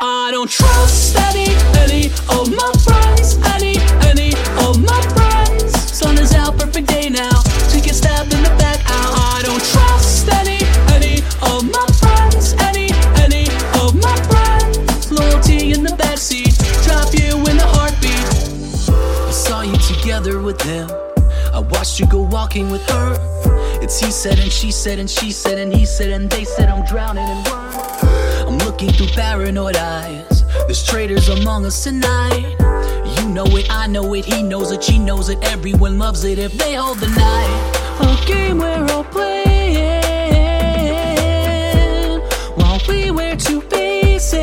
I don't trust any, any of my friends, any, any of my friends. Sun is out, perfect day now. To get stabbed in the back, ow. I don't trust any, any of my friends, any, any of my friends. Loyalty in the backseat, drop you in a heartbeat. I saw you together with him. I watched you go walking with her. It's he said and she said and she said and he said and they said I'm drowning in words. Looking through paranoid eyes. There's traitors among us tonight. You know it, I know it, he knows it, she knows it. Everyone loves it if they hold the night. A game we're all playing while we wear two faces,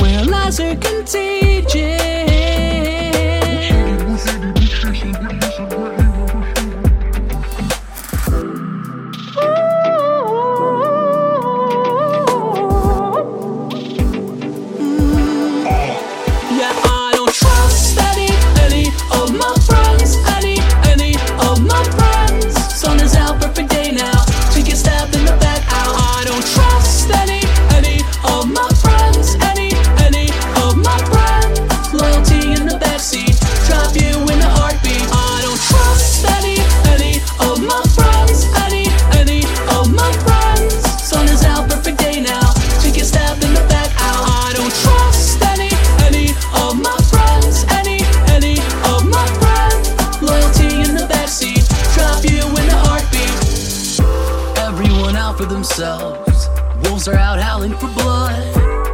where lies are contagious. For themselves. Wolves are out howling for blood.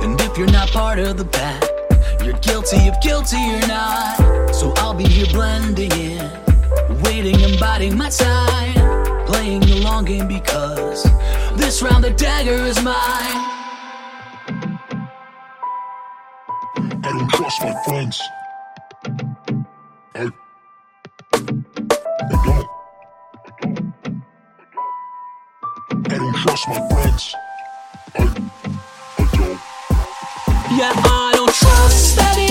And if you're not part of the pack, you're guilty of guilty or not. So I'll be here blending in, waiting and biding my time. Playing the long game because this round the dagger is mine. I don't trust my friends. Trust my friends. I. I don't. Yeah, I don't trust any,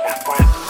best, my.